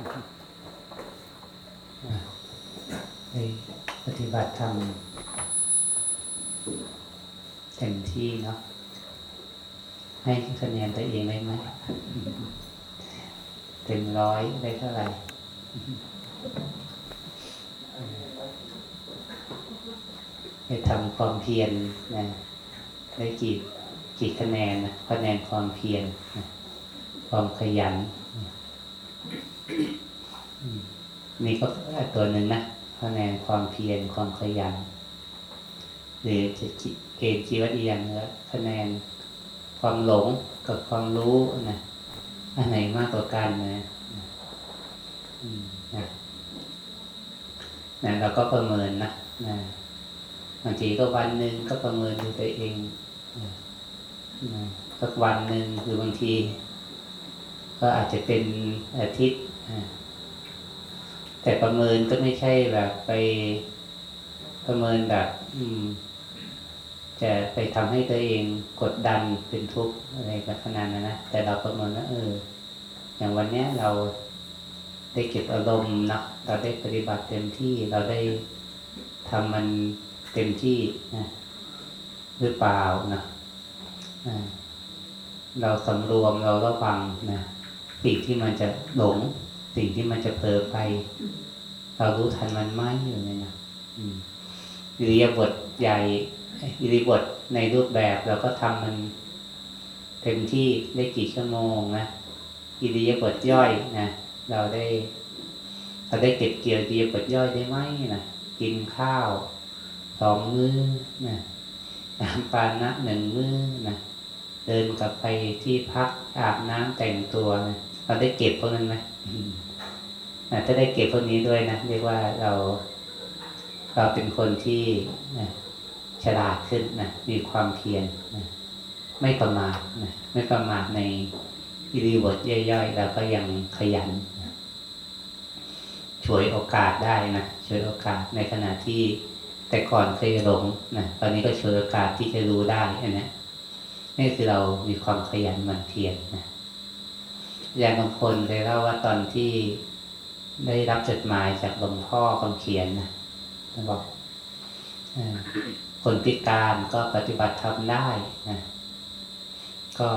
ปปฏิบัติธรรมเต็มที่เนาะให้คะแนนตัวเองได้ไหมเต็มร้อยได้เท่าไหร่ไปทำความเพียรนะได้กี่กี่คะแนนนะคะแนนความเพียรความขยัน นี่ก็ตัวหนึ่งนะคะแนนความเพียรความขยันหรือจะเกณฑ์จีวัตอีกอย่างนึงคะแนนความหลงกับความรู้นะอันไหนมากกว่ากันนะนะนะเราก็ประเมินนะนะบางทีก็วันหนึ่งก็ประเมินดูตัวเองนะสักวันหนึ่งหรือบางที ก็อาจจะเป็นอาทิตย์นะ แต่ประเมินก็ไม่ใช่แบบไปประเมินแบบ อืม จะไปทำให้ตัวเองกดดันเป็นทุกข์อะไรแบบขนาดนั้นนะแต่เราประเมินว่าเออ อย่างวันเนี้ยเราได้เก็บอารมณ์นะเราได้ปฏิบัติเต็มที่เราได้ทำมันเต็มที่นะหรือเปล่านะเราสำรวมเราระวังนะสิ่งที่มันจะหลง สิ่งที่มันจะเผลอไป เรารู้ทันมันไหมอยู่เนี่ยนะอิริยาบถใหญ่อิริบทในรูปแบบเราก็ทำมันเต็มที่ได้กี่ชั่วโมงนะอิริยาบทย่อยนะเราได้เราได้เก็บเกี่ยวอิริยาบทย่อยได้ไหมนะกินข้าวสองมื้อนะน้ำปานะหนึ่งมื้อนะเดินกลับไปที่พักอาบน้ำแต่งตัวนะ เราได้เก็บพวกนั้นไหมถ้าได้เก็บพวกนี้ด้วยนะเรียกว่าเราเราเป็นคนที่นะฉลาดขึ้นนะมีความเพียรนะไม่ประมาทนะไม่ประมาทในอิริบทย่อยๆแล้วก็ยังขยันนะช่วยโอกาสได้นะช่วยโอกาสในขณะที่แต่ก่อนเคยหลงนะตอนนี้ก็ช่วยโอกาสที่จะรู้ได้นนี้นี่คือเรามีความขยันหมั่นเพียรนะ ย่างบางคนเคยเล่าว่าตอนที่ได้รับจดหมายจากหลวงพ่อคำเขียนนะบอกคนพิการก็ปฏิบัติทำได้นะก็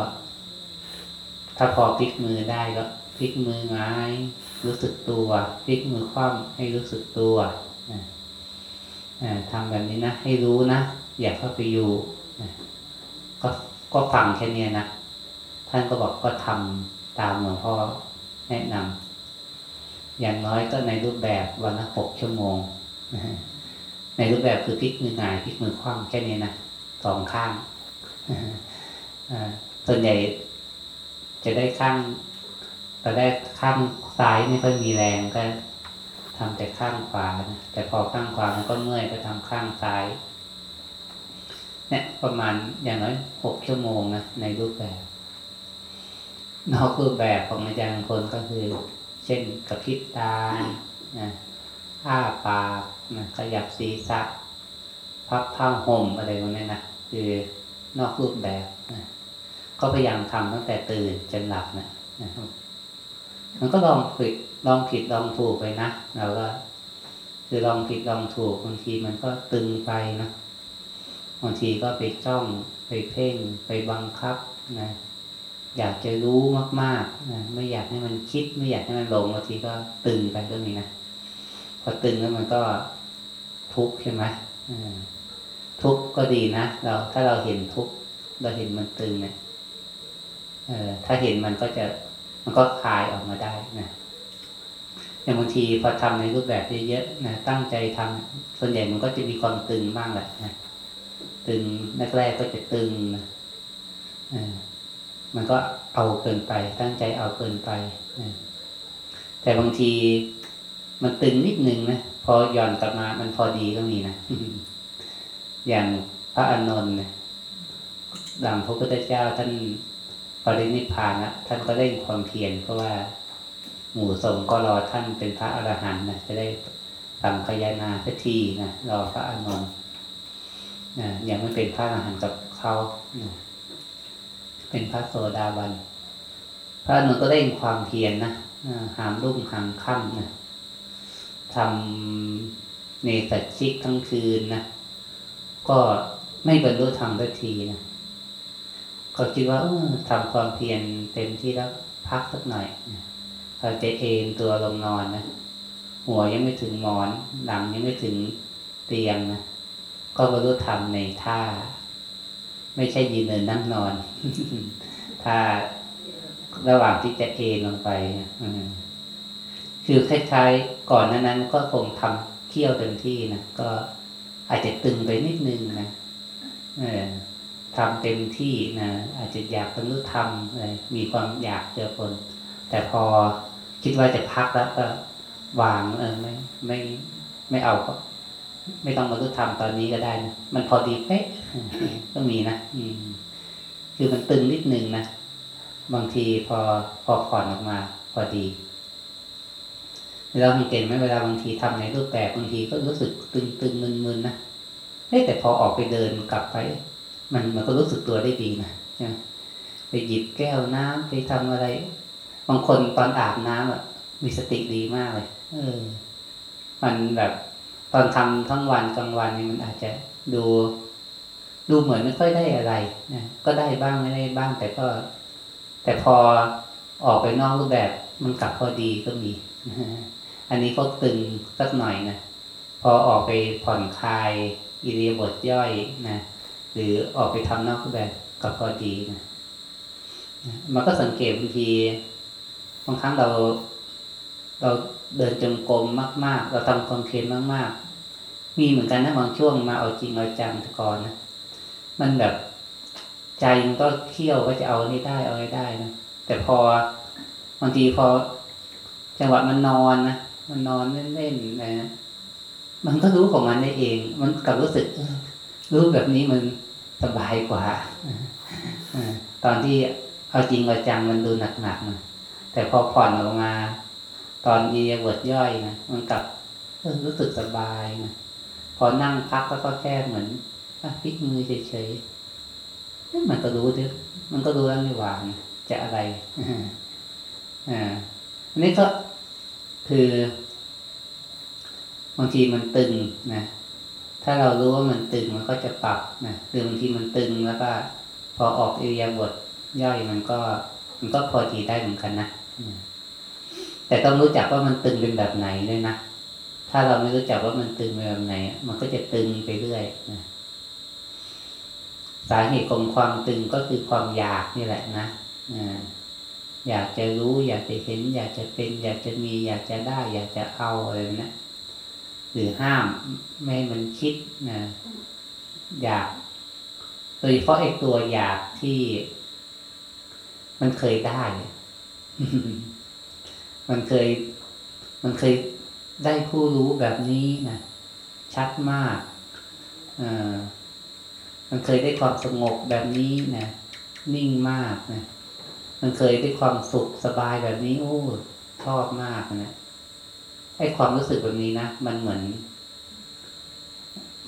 ถ้าพอพลิกมือได้ก็พลิกมือง่าย รู้สึกตัวพลิกมือคว่ำให้รู้สึกตัวนะทำแบบนี้นะ ให้รู้นะ อย่าเข้าไปอยู่นะก็ก็ฟังแค่นี้นะ ท่านก็บอกก็ทำ ตามหลวงพ่อแนะนำอย่างน้อยก็ในรูปแบบวันละหกชั่วโมง ในรูปแบบคือพลิกมือหงายพลิกมือคว่ำแค่นี้นะสองข้างส่วนใหญ่จะได้ข้างตอนแรกข้างซ้ายไม่ค่อยมีแรงก็ทำแต่ข้างขวานะแต่พอข้างขวามันก็เมื่อยก็ทำข้างซ้ายเนี่ยประมาณอย่างน้อยหกชั่วโมงนะในรูปแบบ นอกรูปแบบของอาจารย์คนก็คือ เช่นกระพริบตานะอ้าปากนะขยับศีรษะ พับผ้าห่มอะไรพวกนี้นะคือนอกรูปแบบนะก็พยายามทำตั้งแต่ตื่นจนหลับนะนะครับมันก็ลองผิดลองผิดลองถูกไปนะเราก็ คือลองผิดลองถูกบางทีมันก็ตึงไปนะบางทีก็ไปจ้องไปเพ่งไปบังคับนะ อยากจะรู้มากๆนะไม่อยากให้มันคิด ไม่อยากให้มันหลงบางทีก็ตึงไปก็มีนะพอตึงแล้วมันก็ทุกข์ใช่ไหมทุกข์ก็ดีนะเราถ้าเราเห็นทุกข์เราเห็นมันตึงเนี่ยเออถ้าเห็นมันก็จะมันก็คลายออกมาได้นะอย่างบางทีพอทำในรูปแบบเยอะๆนะตั้งใจทำส่วนใหญ่มันก็จะมีความตึงบ้างแหละนะตึงแรกๆก็จะตึงนะ มันก็เอาเกินไป ตั้งใจเอาเกินไปนะแต่บางทีมันตึงนิดนึงนะพอหย่อนกลับมามันพอดีก็มีนะอย่างพระอานนท์นะหลังพระพุทธเจ้าท่านปรินิพพานนะท่านก็ได้ความเพียรเพราะว่า หมู่สงก็รอท่านเป็นพระอรหันต์นะจะได้ทำพยานาพิธีนะรอพระอานนท์นะยังไม่เป็นพระอรหันต์กับเขานะ เป็นพระโสดาบัน พระนนท์ก็ได้ความเพียรนนะหามรุ่งหามค่ำนะทำเนสัชิกทั้งคืนนะก็ไม่บรรลุธรรมสักทีนะก็คิดว่าออทำความเพียรเต็มที่แล้วพักสักหน่อยเราจะเอนตัวลงนอนนะหัวยังไม่ถึงหมอน หลังยังไม่ถึงเตียงนะก็บรรลุธรรมในท่า ไม่ใช่ยืนเดินนั่งนอน ถ้าระหว่างที่จะเอนลงไปคือคล้ายๆก่อนนั้นก็คงทำเที่ยวเต็มที่นะก็อาจจะตึงไปนิดนึงนะทำเต็มที่นะอาจจะอยากบรรลุธรรมมีความอยากเจอคน แต่พอคิดว่าจะพักแล้วก็วางเออไม่ไม่ไม่เอาก็ ไม่ต้องบรรลุธรรมตอนนี้ก็ได้นะมันพอดีเป๊ะก็มีนะอืมคือมันตึงนิดนึงนะบางทีพอพอผ่อนออกมาพอดีเราสังเกตไหมเวลาบางทีทำในรูปแบบบางทีก็รู้สึกตึงตึงมึนมึนนะเฮ้แต่พอออกไปเดินกลับไป มันมันก็รู้สึกตัวได้ดีนะใช่ไหมไปหยิบแก้วน้ำไปทำอะไร บางคนตอนอาบน้ำอะมีสติดีมากเลย เออ มันแบบ ตอนทำทั้งวันกลางวันนี่มันอาจจะดู ดูเหมือนไม่ค่อยได้อะไรนะก็ได้บ้างไม่ได้บ้าง แต่ก็ แต่พอออกไปนอกรูปแบบมันกลับพอดีก็มี อันนี้ก็ตึงสักหน่อยนะพอออกไปผ่อนคลายอิริยาบถย่อยนะหรือออกไปทำนอกรูปแบบก็พอดีนะมันก็สังเกตบางทีบางครั้งเราเรา เดินจงกรมมาก ๆ เราทำความเพียรมาก ๆ มีเหมือนกันนะบางช่วงมาเอาจริงเอาจังแต่ก่อนนะมันแบบใจมันก็เที่ยวก็จะเอาให้ได้เอาให้ได้นะแต่พอบางทีพอจังหวะมันนอนนะมันนอนเล่นๆนะมันก็รู้ของมันได้เอง มันกลับรู้สึกรู้แบบนี้มันสบายกว่าตอนที่เอาจริงเอาจังมันดูหนักๆนะแต่พอผ่อนออกมา ตอนอีเวิร์ดย่อยนะมันกลับเออรู้สึกสบายนะพอนั่งพักแล้วก็แค่เหมือนพลิกมือเฉยๆมันก็รู้ดิมันก็รู้แล้วไม่หวานจะอะไรอ่าอันนี้ก็คือบางทีมันตึงนะถ้าเรารู้ว่ามันตึงมันก็จะปรับนะคือบางทีมันตึงแล้วก็ พอออกอิริยาบถย่อยมันก็ มันก็พอดีได้เหมือนกันนะ แต่ต้องรู้จักว่ามันตึงเป็นแบบไหนด้วยนะ ถ้าเราไม่รู้จักว่ามันตึงเป็นแบบไหน มันก็จะตึงไปเรื่อยนะสาเหตุของความตึงก็คือความอยากนี่แหละนะอยากจะรู้ อยากจะเห็น อยากจะเป็น อยากจะมี อยากจะได้ อยากจะเอาอะไรนะหรือห้ามไม่ให้มันคิดนะอยากโดยเฉพาะไอ้ตัวอยากที่มันเคยได้ มันเคย มันเคยได้ผู้รู้แบบนี้นะชัดมากอ่ามันเคยได้ความสงบแบบนี้นะนิ่งมากนะมันเคยได้ความสุขสบายแบบนี้ โอ้ชอบมากนะไอ้ความรู้สึกแบบนี้นะมันเหมือน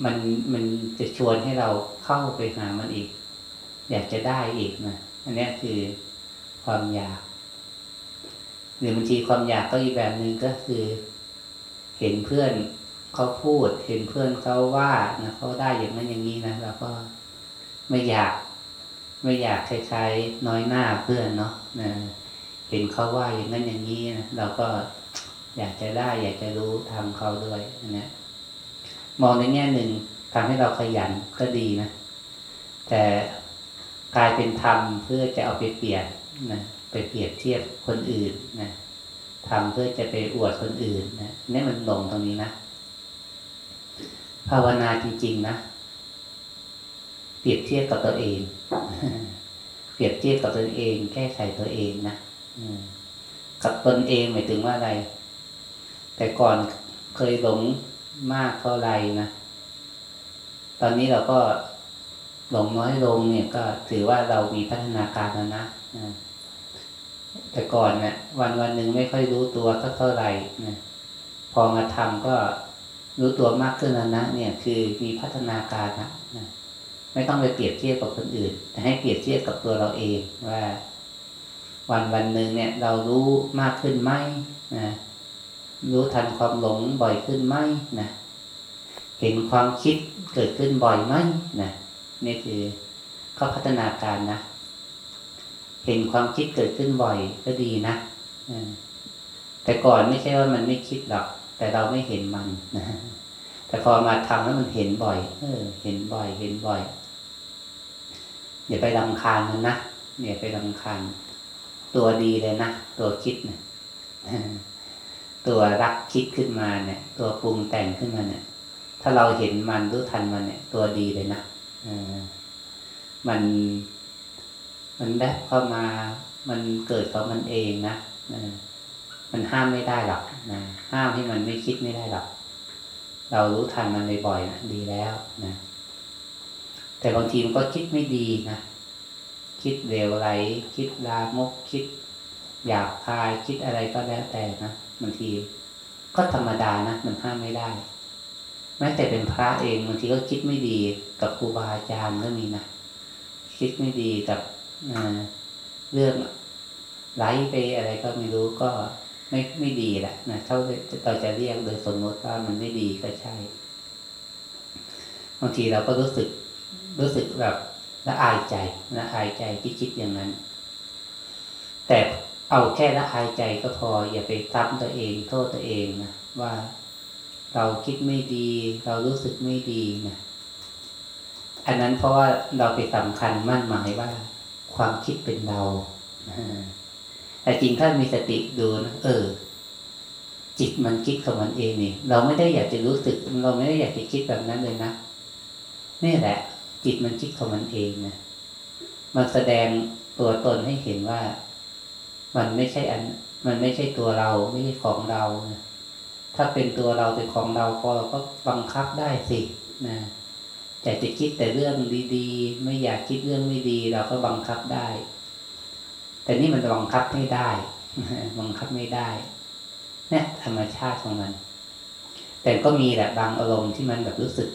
มันมันจะชวนให้เราเข้าไปหามันอีก อยากจะได้อีกนะอันนี้คือความอยาก หรือบางทีความอยากก็อีกแบบหนึ่งก็คือ เห็นเพื่อนเขาพูด เห็นเพื่อนเขาว่านะเขาได้อย่างนั้นอย่างนี้นะเราก็ไม่อยาก ไม่อยากคล้ายๆน้อยหน้าเพื่อนเนาะนะเห็นเขาว่าอย่างนั้นอย่างนี้นะเราก็อยากจะได้ อยากจะรู้ทำเขาด้วยนะมองในแง่หนึ่งทำให้เราขยันก็ดีนะแต่กลายเป็นทำเพื่อจะเอาไปเปรียบนะ ไปเปรียบเทียบคนอื่นนะทำเพื่อจะไปอวดคนอื่นนะนี่มันหลงตรงนี้นะ ภาวนาจริง ๆ นะ เปรียบเทียบกับตัวเอง เปรียบเทียบกับตัวเอง แก้ไขตัวเองนะกับตนเองหมายถึงว่าอะไร แต่ก่อนเคยหลงมากเท่าไรนะ ตอนนี้เราก็หลงน้อยลงเนี่ยก็ถือว่าเรามีพัฒนาการแล้วนะ แต่ก่อนเนะี่ยวันวันหนึ่งไม่ค่อยรู้ตัวสักเท่าไหร่นะพอมาทำก็รู้ตัวมากขึ้นแล้วนะเนี่ยคือมีพัฒนาการนะนะไม่ต้องไปเปรียบเทียบกับคนอื่น แต่ให้เปรียบเทียบกับตัวเราเองว่า วันวันหนึ่งเนี่ย เรารู้มากขึ้นไหมนะรู้ทันความหลงบ่อยขึ้นไหมนะเห็นความคิดเกิดขึ้นบ่อยไหมนะนี่คือเขาพัฒนาการนะ เห็นความคิดเกิดขึ้นบ่อยก็ดีนะแต่ก่อนไม่ใช่ว่ามันไม่คิดหรอก แต่เราไม่เห็นมันนะแต่พอมาทำแล้วมันเห็นบ่อย เออ เห็นบ่อย เห็นบ่อยอย่าไปรำคาญมันนะอย่าไปรำคาญตัวดีเลยนะตัวคิดเนะตัวรักคิดขึ้นมาเนี่ย ตัวปรุงแต่งขึ้นมาเนี่ย ถ้าเราเห็นมันรู้ทันมันเนี่ย ตัวดีเลยนะมัน มันแวบเข้ามา มันเกิดของมันเองนะมันห้ามไม่ได้หรอกนะห้ามให้มันไม่คิดไม่ได้หรอกเรารู้ทันมันบ่อยๆนะดีแล้วนะแต่บางทีมันก็คิดไม่ดีนะคิดเร็วไหลคิดลามกคิดอยากพายคิดอะไรก็แล้วแต่นะบางทีก็ธรรมดานะมันห้ามไม่ได้แม้แต่เป็นพระเองบางทีก็คิดไม่ดีกับครูบาอาจารย์ก็มีนะคิดไม่ดีกับ เรื่องไลฟ์ไปอะไรก็ไม่รู้ก็ไม่ไม่ดีแหละนะเท่าเราจะเรียกโดยสมมติว่ามันไม่ดีก็ใช่บางทีเราก็รู้สึกรู้สึกแบบละอายใจละอายใจที่คิดอย่างนั้น แต่เอาแค่ละอายใจก็พอ อย่าไปซ้ำตัวเองโทษตัวเองนะว่าเราคิดไม่ดี เรารู้สึกไม่ดีนะอันนั้นเพราะว่าเราไปสำคัญมั่นหมายว่า ความคิดเป็นเราแต่จริงถ้ามีสติดูนะเออ จิตมันคิดของมันเองนี่เราไม่ได้อยากจะรู้สึก เราไม่ได้อยากจะคิดแบบนั้นเลยนะนี่แหละ จิตมันคิดของมันเองนะมันแสดงตัวตนให้เห็นว่า มันไม่ใช่อัน มันไม่ใช่ตัวเรา ไม่ใช่ของเรานะถ้าเป็นตัวเราเป็นของเราพอเราก็บังคับได้สินะ แต่จะคิดแต่เรื่องดีๆ ไม่อยากคิดเรื่องไม่ดี เราก็บังคับได้ แต่นี่มันบังคับไม่ได้ บังคับไม่ได้เนี่ยธรรมชาติของมัน แต่ก็มีแหละบางอารมณ์ที่มันแบบรู้สึก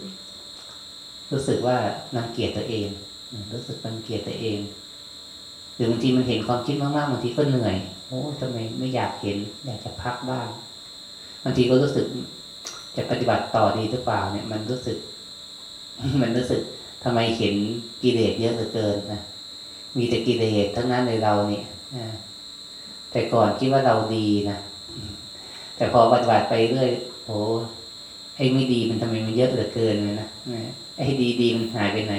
รู้สึกว่านังเกียจตัวเอง รู้สึกนังเกียจตัวเองหรือบางทีมันเห็นความคิดมากๆบางทีก็เหนื่อยโอ้ทำไมไม่อยากเห็น อยากจะพักบ้างบางทีก็รู้สึกจะปฏิบัติต่อดีหรือเปล่าเนี่ย มันรู้สึก มันรู้สึกทำไมเห็นกิเลสเยอะเหลือเกินนะมีแต่กิเลสทั้งนั้นในเราเนี่ยนะแต่ก่อนคิดว่าเราดีนะแต่พอปฏิบัติไปเรื่อยโอ้ไอ้ไม่ดีมันทำไมมันเยอะเหลือเกินเลยนะไอ้ดีดีมันหายไปไหน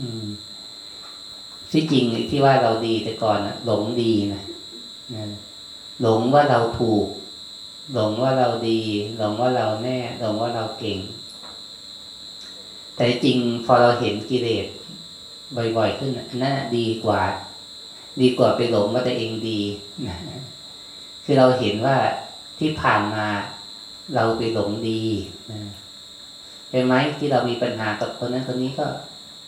อืมที่จริงที่ว่าเราดีแต่ก่อนนะหลงดีนะหลงว่าเราถูก หลงว่าเราดี หลงว่าเราแน่ หลงว่าเราเก่ง แต่จริงพอเราเห็นกิเลสบ่อยๆขึ้นน่าดีกว่า ดีกว่าไปหลงว่าตัวเองดี คือเราเห็นว่าที่ผ่านมาเราไปหลงดีนะเห็นไหมที่เรามีปัญหากับคนนั้นคนนี้ก็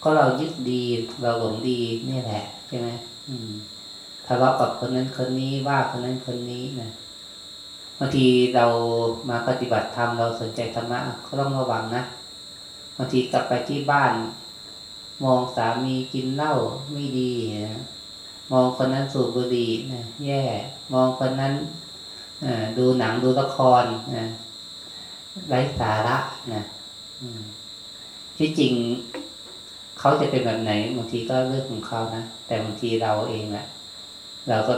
ก็เรายึดดี เราหลงดีนี่แหละใช่ไหมทะเลาะกับคนนั้นคนนี้ว่าคนนั้นคนนี้นะบางทีเรามาปฏิบัติธรรมเราสนใจธรรมะก็ต้องระวังนะ บางทีกลับไปที่บ้าน มองสามีกินเหล้าไม่ดีนะมองคนนั้นสูบบุหรี่นะแย่ มองคนนั้นดูหนังดูละครนะไร้สาระนะที่จริงเขาจะเป็นแบบไหนบางทีก็เรื่องของเขานะแต่บางทีเราเองอะเราก็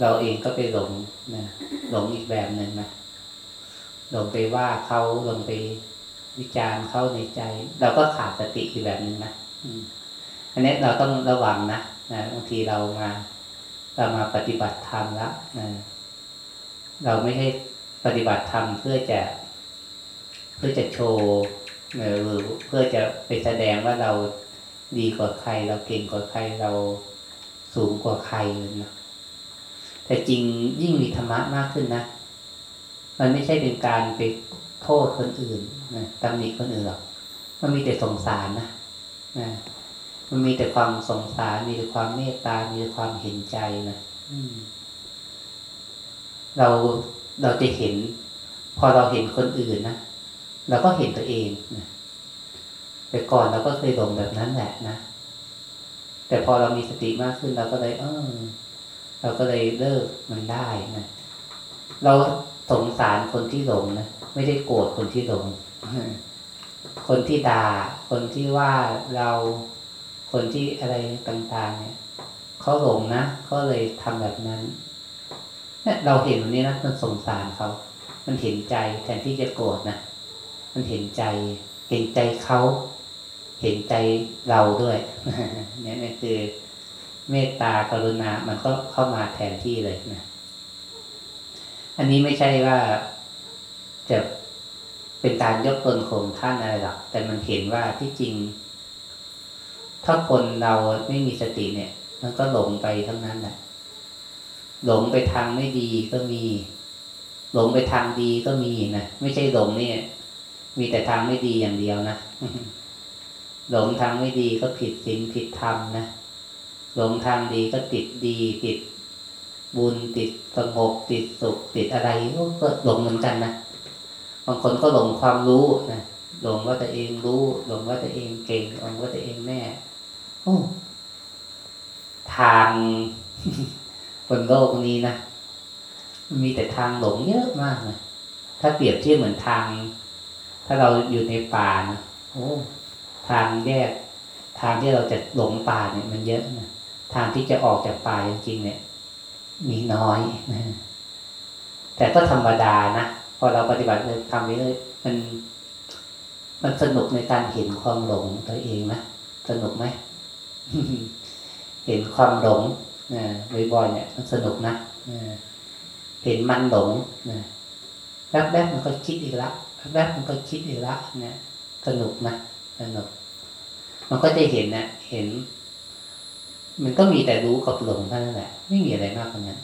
เราเองก็ไปหลงนะหลงอีกแบบหนึ่งนะหลงไปว่าเขาหลงไป วิจารณ์เขาในใจ เราก็ขาดสติอีกแบบนึงนะอันนี้เราต้องระวังนะนะบางทีเรามาเรามาปฏิบัติธรรมแล้วนะเราไม่ให้ปฏิบัติธรรมเพื่อจะเพื่อจะโชว์หรือเพื่อจะไปแสดงว่าเราดีกว่าใคร เราเก่งกว่าใครเราสูงกว่าใครนะแต่จริงยิ่งมีธรรมะมากขึ้นนะ มันไม่ใช่เป็นการไปโทษคนอื่น นะตำหนิคนอื่นหรอก มันมีแต่สงสารนะนะมันมีแต่ความสงสาร มีแต่ความเมตตา มีแต่ความเห็นใจนะเราเราจะเห็น พอเราเห็นคนอื่นนะเราก็เห็นตัวเองนะแต่ก่อนเราก็เคยหลงแบบนั้นแหละนะแต่พอเรามีสติมากขึ้นเราก็เลย เออ เราก็เลยเลิกมันได้นะเราสงสารคนที่หลงนะไม่ได้โกรธคนที่หลง คนที่ด่า คนที่ว่าเราคนที่อะไรต่าง ๆ เนี่ยเขาหลงนะเขาเลยทำแบบนั้นเนี่ยเราเห็นตรงนี้นะมันสงสารเขามันเห็นใจแทนที่จะโกรธนะมันเห็นใจ เห็นใจเขาเห็นใจเราด้วยเนี่ยนี่คือ เมตตากรุณา มันก็เข้ามาแทนที่เลยนะอันนี้ไม่ใช่ว่าจะ เป็นการยกตนข่มท่านอะไรหรอกแต่มันเห็นว่าที่จริง ถ้าคนเราไม่มีสติเนี่ย มันก็หลงไปทั้งนั้นแหละหลงไปทางไม่ดีก็มี หลงไปทางดีก็มีนะไม่ใช่หลงเนี่ย มีแต่ทางไม่ดีอย่างเดียวนะหลงทางไม่ดีก็ผิดศีลผิดธรรมนะหลงทางดีก็ติดดี ติดบุญติดสงบติดสุขติดอะไรก็หลงเหมือนกันนะ บางคนก็หลงความรู้นะหลงว่าตัวเองรู้หลงว่าตัวเองเก่งหลงว่าตัวเองแน่โอ้ทางบนโลกนี้นะมีแต่ทางหลงเยอะมากนะถ้าเปรียบเทียบเหมือนทาง ถ้าเราอยู่ในป่านะโอ้ทางแยก ทางที่เราจะหลงป่าเนี่ยมันเยอะนะทางที่จะออกจากป่าจริงๆเนี่ย มีน้อยนะแต่ก็ธรรมดานะ อเราปฏิบัติเลยทำไปเลยมันมันสนุกในการเห็นความหลงตัวเองนะสนุกไหมเห็นความหลงนะบ่อยๆเนี่ยมันสนุกนะเห็นมันหลงนะแป๊บๆมันก็คิดอีกละแป๊บๆมันก็คิดอีกละเนี่ยสนุกนะสนุก มันก็จะเห็นเนะเห็น มันก็มีแต่รู้กับหลงเท่านั้นแหละ ไม่มีอะไรมากกว่านั้น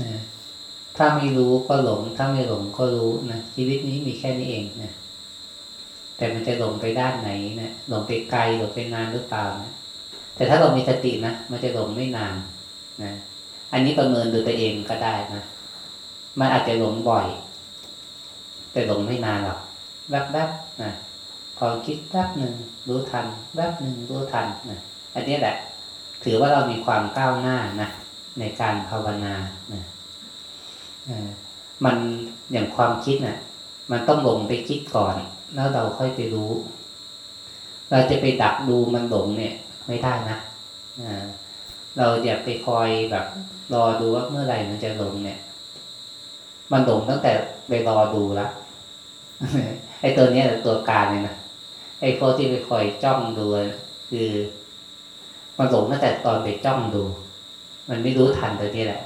นะ ถ้าไม่รู้ก็หลง ถ้าไม่หลงก็รู้นะชีวิตนี้มีแค่นี้เองนะแต่มันจะหลงไปด้านไหนนะหลงไปไกลหลงไปนานหรือเปล่านะแต่ถ้าเรามีสตินะมันจะหลงไม่นานนะอันนี้ประเมินดูตัวเองก็ได้นะมันอาจจะหลงบ่อย แต่หลงไม่นานหรอกแวบๆนะพอคิดแวบหนึ่งรู้ทันแวบหนึ่งรู้ทันนะอันนี้แหละ ถือว่าเรามีความก้าวหน้านะในการภาวนานะ มันอย่างความคิดนะ่ะ มันต้องหลงไปคิดก่อน แล้วเราค่อยไปรู้ เราจะไปดักดูมันหลงเนี่ย ไม่ได้นะเราอย่าไปคอยแบบรอดูว่าเมื่อไหร่มันจะหลงเนี่ย มันหลงตั้งแต่ไปรอดูแล้วไอ้ตัวนี้ตัวการเลยนะไอ้พวกที่ไปคอยจ้องดูคือมันหลงตั้งแต่ตอนไปจ้องดู มันไม่รู้ทันตัวนี้แหละ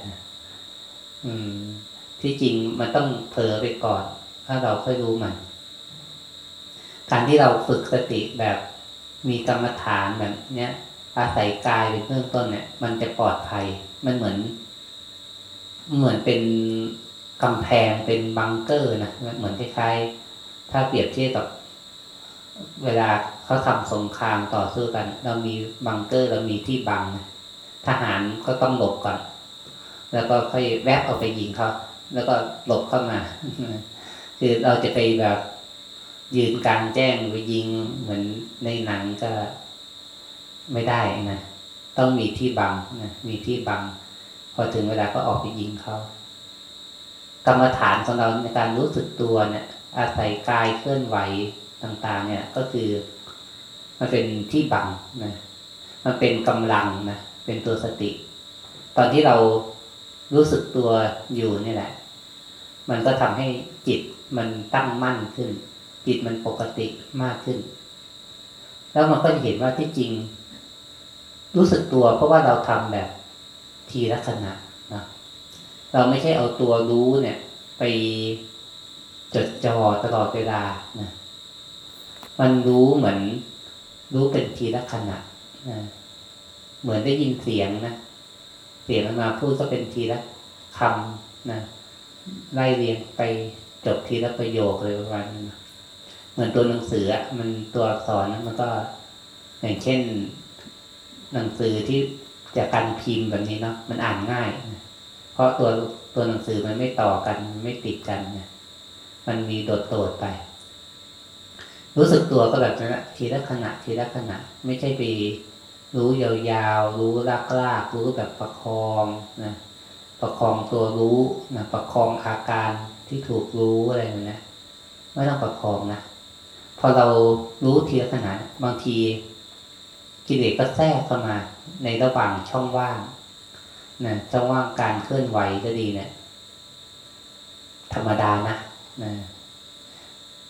อืม ที่จริงมันต้องเผลอไปก่อน ถ้าเราค่อยรู้มัน การที่เราฝึกสติแบบมีกรรมฐานแบบเนี้ยอาศัยกายเป็นเบื้องต้นเนี่ย มันจะปลอดภัย มันเหมือน เหมือนเป็นกำแพงเป็นบังเกอร์นะเหมือนคล้ายๆ ถ้าเปรียบเทียบกับ เวลาเขาทำสงครามต่อสู้กัน เรามีบังเกอร์เรามีที่บัง ทหารก็ต้องหลบก่อน แล้วก็ค่อยแวบเอาไปยิงเขา แล้วก็หลบเข้ามา คือเราจะไปแบบยืนกลางแจ้งไปยิงเหมือนในหนังก็ไม่ได้นะ ต้องมีที่บังนะ มีที่บัง พอถึงเวลาก็ออกไปยิงเขา กรรมฐานของเราในการรู้สึกตัวเนี่ย อาศัยกายเคลื่อนไหวต่าง ๆ เนี่ย ก็คือ มันเป็นที่บังนะ มันเป็นกำลังนะ เป็นตัวสติ ตอนที่เรารู้สึกตัวอยู่นี่แหละ มันก็ทำให้จิตมันตั้งมั่นขึ้น จิตมันปกติมากขึ้น แล้วมันก็จะเห็นว่าที่จริง รู้สึกตัวเพราะว่าเราทำแบบทีละขณะนะเราไม่ใช่เอาตัวรู้เนี่ย ไปจดจ่อตลอดเวลานะมันรู้เหมือน รู้เป็นทีละขณะนะเหมือนได้ยินเสียงนะ เสียงมาพูดก็เป็นทีละคำนะ ไล่เรียงไปจบทีละประโยคเลยประมาณนั้นเหมือนตัวหนังสืออะมันตัวอักษรมันก็อย่างเช่น หนังสือที่จากการพิมพ์แบบนี้เนาะมันอ่านง่าย เพราะตัวตัวหนังสือมันไม่ต่อกันไม่ติดกันเนี่ยมันมีโดดโดดไป รู้สึกตัวก็แบบนั้นทีละขณะทีละขณะ ไม่ใช่ไปรู้ยาวๆ รู้ลากลากรู้แบบประคองนะ ประคองตัวรู้นะประคองอาการที่ถูกรู้อะไรอย่างนี้ไม่ต้องประคองนะพอเรารู้ทีละขณะบางทีกิเลสก็แทรกเข้ามา ในระหว่างช่องว่างนะช่องว่างการเคลื่อนไหวก็ดีเนะี่ยธรรมดานะนะ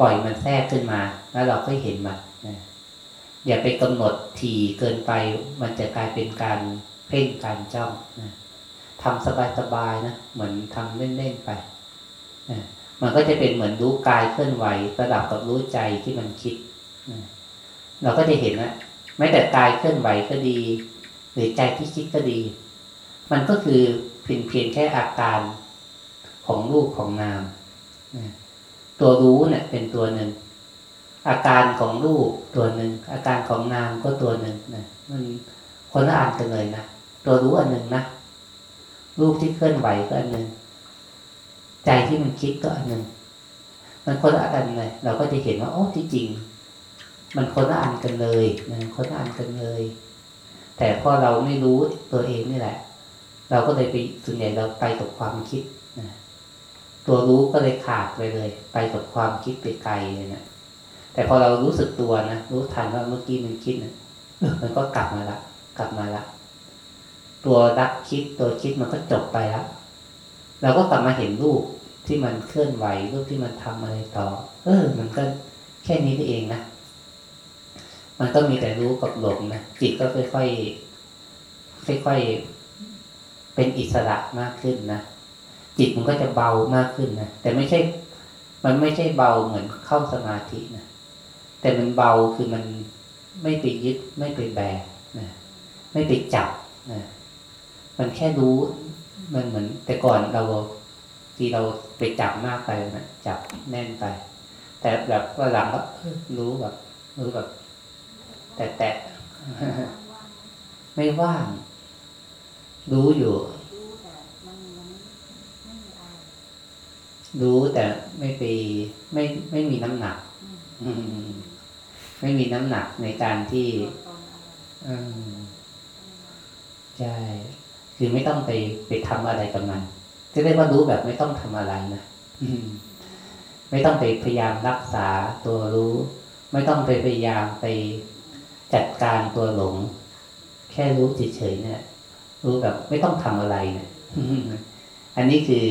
ปล่อยมันแทรกขึ้นมา แล้วเราก็เห็นมันนะอย่าไปกำหนดทีเกินไป มันจะกลายเป็นการเพ่งการจ้องนะ ทำสบายๆนะเหมือนทำเล่นๆไปมันก็จะเป็นเหมือนรู้กายเคลื่อนไหวระดับกับรู้ใจที่มันคิดเราก็จะเห็นนะแม้แต่กายเคลื่อนไหวก็ดี หรือใจที่คิดก็ดี มันก็คือเพียงเพียงแค่อาการของรูปของนามตัวรู้เนี่ย เป็นตัวหนึ่งอาการของรูปตัวหนึ่งอาการของนามก็ตัวหนึ่งนะมันคนละอันกันเลยนะตัวรู้อันหนึ่งนะ รูปที่เคลื่อนไหวก็อันหนึ่งใจที่มันคิดก็อันหนึ่งมันคนละอันเลย เราก็จะเห็นว่าโอ้ที่จริง มันคนละอันกันเลยนะคนละอันกันเลย แต่พอเราไม่รู้ตัวเองนี่แหละ เราก็เลยไปส่วนใหญ่เราไปกับความคิดนะตัวรู้ก็เลยขาดไปเลย ไปกับความคิดไปไกลเลยนะแต่พอเรารู้สึกตัวนะรู้ทันว่าเมื่อกี้มันคิดนะมันก็กลับมาละ กลับมาละ ตัวรักคิดตัวคิดมันก็จบไปแล้ว เราก็กลับมาเห็นรูปที่มันเคลื่อนไหวรูปที่มันทำอะไรต่อ เออ มันก็แค่นี้เองนะ มันก็มีแต่รู้กับหลงนะ จิตก็ค่อยๆค่อยๆเป็นอิสระมากขึ้นนะ จิตมันก็จะเบามากขึ้นนะ แต่ไม่ใช่ มันไม่ใช่เบาเหมือนเข้าสมาธินะ แต่มันเบาคือมันไม่ไปยึดไม่ไปแบกนะ ไม่ไปจับนะ มันแค่รู้มันเหมือน แต่ก่อนเราที่เราไปจับมากไปนะจับแน่นไป แต่แบบว่าหลังก็รู้แบบรู้แบบ แต่แต่ไม่ว่าง รู้อยู่รู้แต่ไม่ไปไม่ไม่มีน้ำหนักไม่มีน้ำหนักในการที่ใช่ คือไม่ต้องไปไปทำอะไรกับมันจะเรียกว่ารู้แบบไม่ต้องทำอะไรนะไม่ต้องไปพยายามรักษาตัวรู้ ไม่ต้องไปพยายามไปจัดการตัวหลง แค่รู้เฉยๆเนี่ย รู้แบบไม่ต้องทำอะไรเนี่ยอันนี้คือ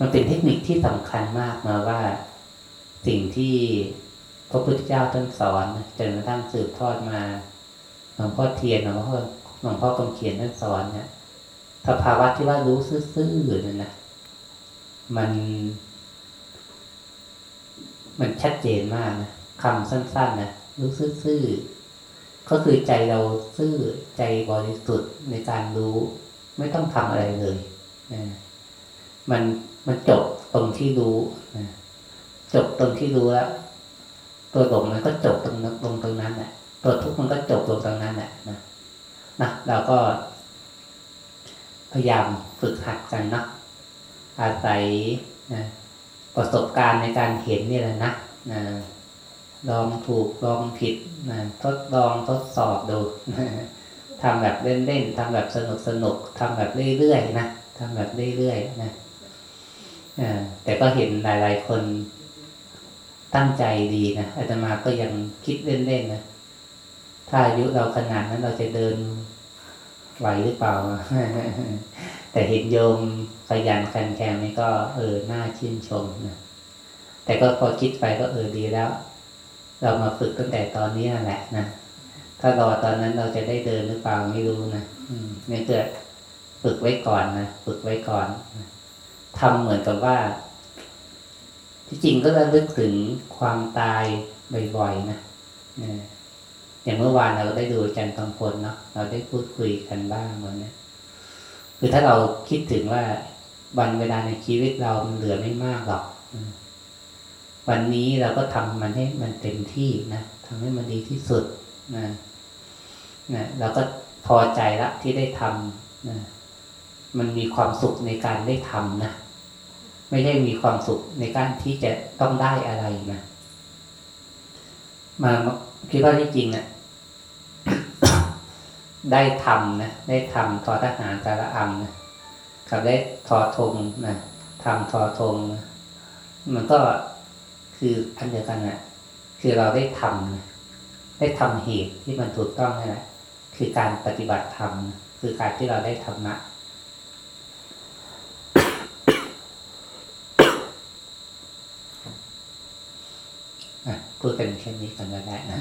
มันเป็นเทคนิคที่สำคัญมากมาว่า สิ่งที่พระพุทธเจ้าท่านสอนจนกระทั่งสืบทอดมาหลวงพ่อเทียนหลวงพ่อ หลวงพ่อกำเขียนท่านสอนเนี่ยสภาวะที่ว่ารู้ซื่อๆนี่ยนะมัน มันชัดเจนมากนะคำสั้นๆนะรู้ซื่อๆก็คือใจเราซื่อใจบริสุทธิ์ในการรู้ ไม่ต้องทำอะไรเลยนะมันมันจบตรงที่รู้นะจบตรงที่รู้แล้วตัวหลงมันก็จบตรงตรงตรงนั้นแหละตัวทุกข์มันก็จบตรงตรงนั้นแหละนะ นะเราก็ พยายามฝึกหัดกันนะอาศัยนะประสบการณ์ในการเห็นนี่แหละนะนะลองถูกลองผิดนะทดลองทดสอบดูทำแบบเล่นๆทำแบบสนุกสนุกทำแบบเรื่อยๆนะทำแบบเรื่อยๆนะแต่ก็เห็นหลายๆคนตั้งใจดีนะอาตมาก็ยังคิดเล่นๆนะ ถ้าอายุเราขนาดนั้นเราจะเดินไหวหรือเปล่า แต่เห็นโยมขยันขันแข็งนี่ก็เออน่าชื่นชมนะแต่ก็พอคิดไปก็เออดีแล้ว เรามาฝึกตั้งแต่ตอนนี้แหละนะถ้ารอตอนนั้นเราจะได้เดินหรือเปล่าไม่รู้นะเนี่ยเกิดฝึกไว้ก่อนนะฝึกไว้ก่อนทำเหมือนกับว่า ที่จริงก็ระลึกถึงความตายบ่อยๆนะ อย่างเมื่อวานเราได้ดูจันทร์กำพลเนาะเราได้พูดคุยกันบ้างวันนี้คือถ้าเราคิดถึงว่าวันเวลาในชีวิตเรามันเหลือไม่มากหรอกวันนี้เราก็ทำมันให้มันเต็มที่นะทำให้มันดีที่สุดนะนะเราก็พอใจละที่ได้ทำนะมันมีความสุขในการได้ทำนะไม่ได้มีความสุขในการที่จะต้องได้อะไรนะมา คิดว่าที่จริงเนะี่ยได้ทำนะได้ทำทอทหารแต่ละอันนะกับได้ทอธงนะทำทอธงนะมันก็คืออันเดียวกันนะคือเราได้ทำนะได้ทำเหตุที่มันถูกต้องนี่แหละคือการปฏิบัติธรรมคือการที่เราได้ธรรมะอะ พูดกันแค่นี้กันก็ได้นะ